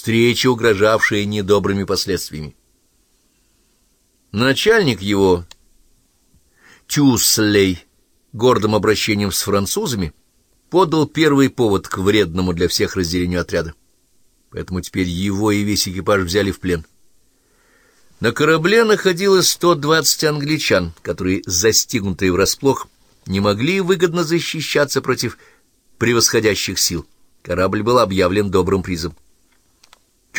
встреча, угрожавшая недобрыми последствиями. Начальник его, Тюслей, гордым обращением с французами, подал первый повод к вредному для всех разделению отряда. Поэтому теперь его и весь экипаж взяли в плен. На корабле находилось 120 англичан, которые, застигнутые врасплох, не могли выгодно защищаться против превосходящих сил. Корабль был объявлен добрым призом.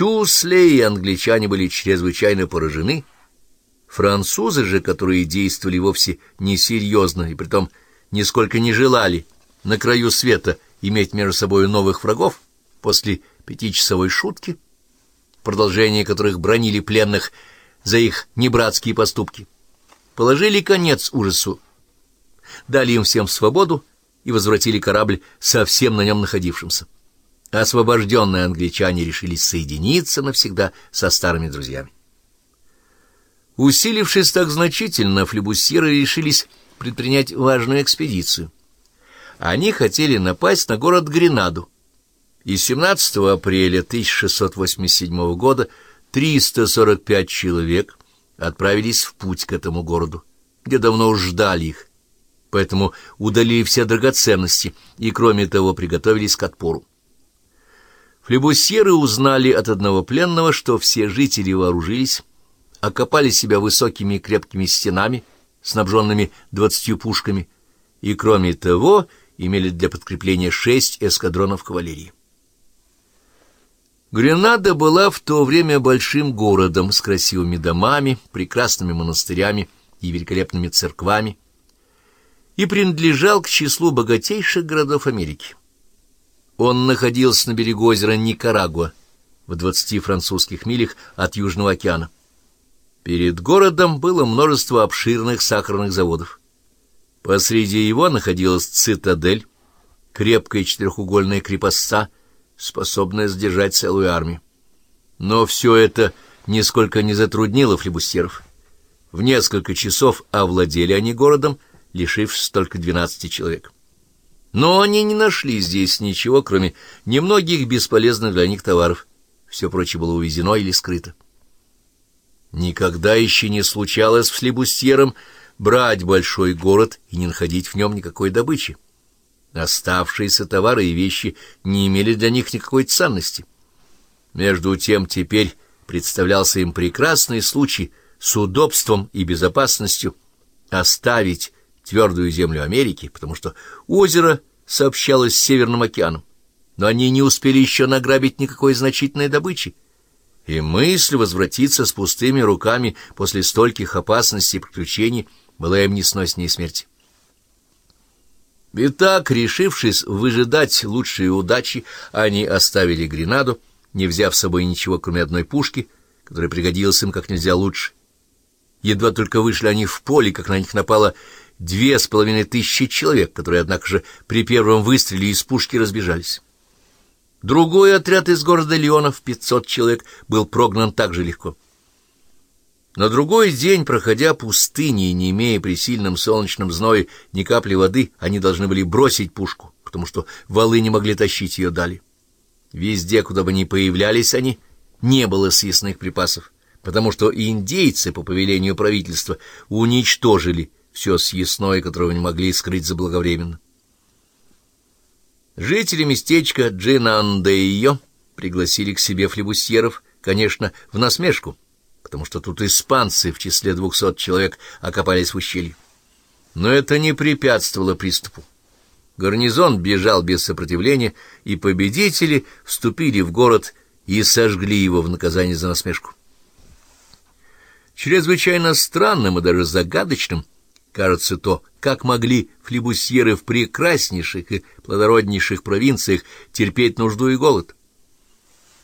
Тюслей и англичане были чрезвычайно поражены. Французы же, которые действовали вовсе несерьезно и притом нисколько не желали на краю света иметь между собой новых врагов после пятичасовой шутки, продолжение которых бронили пленных за их небратские поступки, положили конец ужасу, дали им всем свободу и возвратили корабль со всем на нем находившимся. Освобожденные англичане решились соединиться навсегда со старыми друзьями. Усилившись так значительно, флебусьеры решились предпринять важную экспедицию. Они хотели напасть на город Гренаду, и 17 апреля 1687 года 345 человек отправились в путь к этому городу, где давно уж ждали их, поэтому удалили все драгоценности и, кроме того, приготовились к отпору. Флебусьеры узнали от одного пленного, что все жители вооружились, окопали себя высокими крепкими стенами, снабженными двадцатью пушками, и, кроме того, имели для подкрепления шесть эскадронов кавалерии. Гренада была в то время большим городом с красивыми домами, прекрасными монастырями и великолепными церквами и принадлежал к числу богатейших городов Америки. Он находился на берегу озера Никарагуа, в двадцати французских милях от Южного океана. Перед городом было множество обширных сахарных заводов. Посреди его находилась цитадель, крепкая четырехугольная крепостца, способная сдержать целую армию. Но все это нисколько не затруднило флебустеров. В несколько часов овладели они городом, лишившись только двенадцати человек. Но они не нашли здесь ничего, кроме немногих бесполезных для них товаров. Все прочее было увезено или скрыто. Никогда еще не случалось в флебустьером брать большой город и не находить в нем никакой добычи. Оставшиеся товары и вещи не имели для них никакой ценности. Между тем теперь представлялся им прекрасный случай с удобством и безопасностью оставить твердую землю Америки, потому что озеро сообщалось с Северным океаном, но они не успели еще награбить никакой значительной добычи, и мысль возвратиться с пустыми руками после стольких опасностей и приключений была им несноснее смерти. Итак, решившись выжидать лучшие удачи, они оставили Гренаду, не взяв с собой ничего, кроме одной пушки, которая пригодилась им как нельзя лучше. Едва только вышли они в поле, как на них напало две с половиной тысячи человек, которые, однако же, при первом выстреле из пушки разбежались. Другой отряд из города Леонов, пятьсот человек, был прогнан так же легко. На другой день, проходя пустыни и не имея при сильном солнечном зное ни капли воды, они должны были бросить пушку, потому что валы не могли тащить ее дали. Везде, куда бы ни появлялись они, не было съестных припасов, потому что индейцы, по повелению правительства, уничтожили все съестное, которого не могли скрыть заблаговременно. Жители местечка Джинандейо пригласили к себе флебусьеров, конечно, в насмешку, потому что тут испанцы в числе двухсот человек окопались в ущелье. Но это не препятствовало приступу. Гарнизон бежал без сопротивления, и победители вступили в город и сожгли его в наказание за насмешку. Чрезвычайно странным и даже загадочным кажется то, как могли флебусьеры в прекраснейших и плодороднейших провинциях терпеть нужду и голод.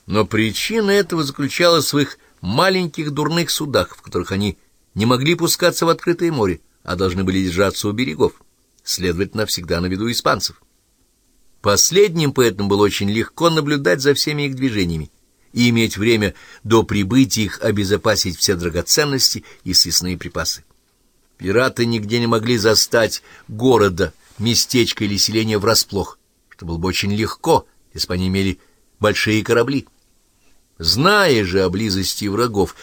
Но причина этого заключалась в их маленьких дурных судах, в которых они не могли пускаться в открытое море, а должны были держаться у берегов, следовательно, всегда на виду испанцев. Последним поэтому было очень легко наблюдать за всеми их движениями и иметь время до прибытия их обезопасить все драгоценности и съестные припасы. Пираты нигде не могли застать города, местечко или селение врасплох, что было бы очень легко, если бы они имели большие корабли. Зная же о близости врагов,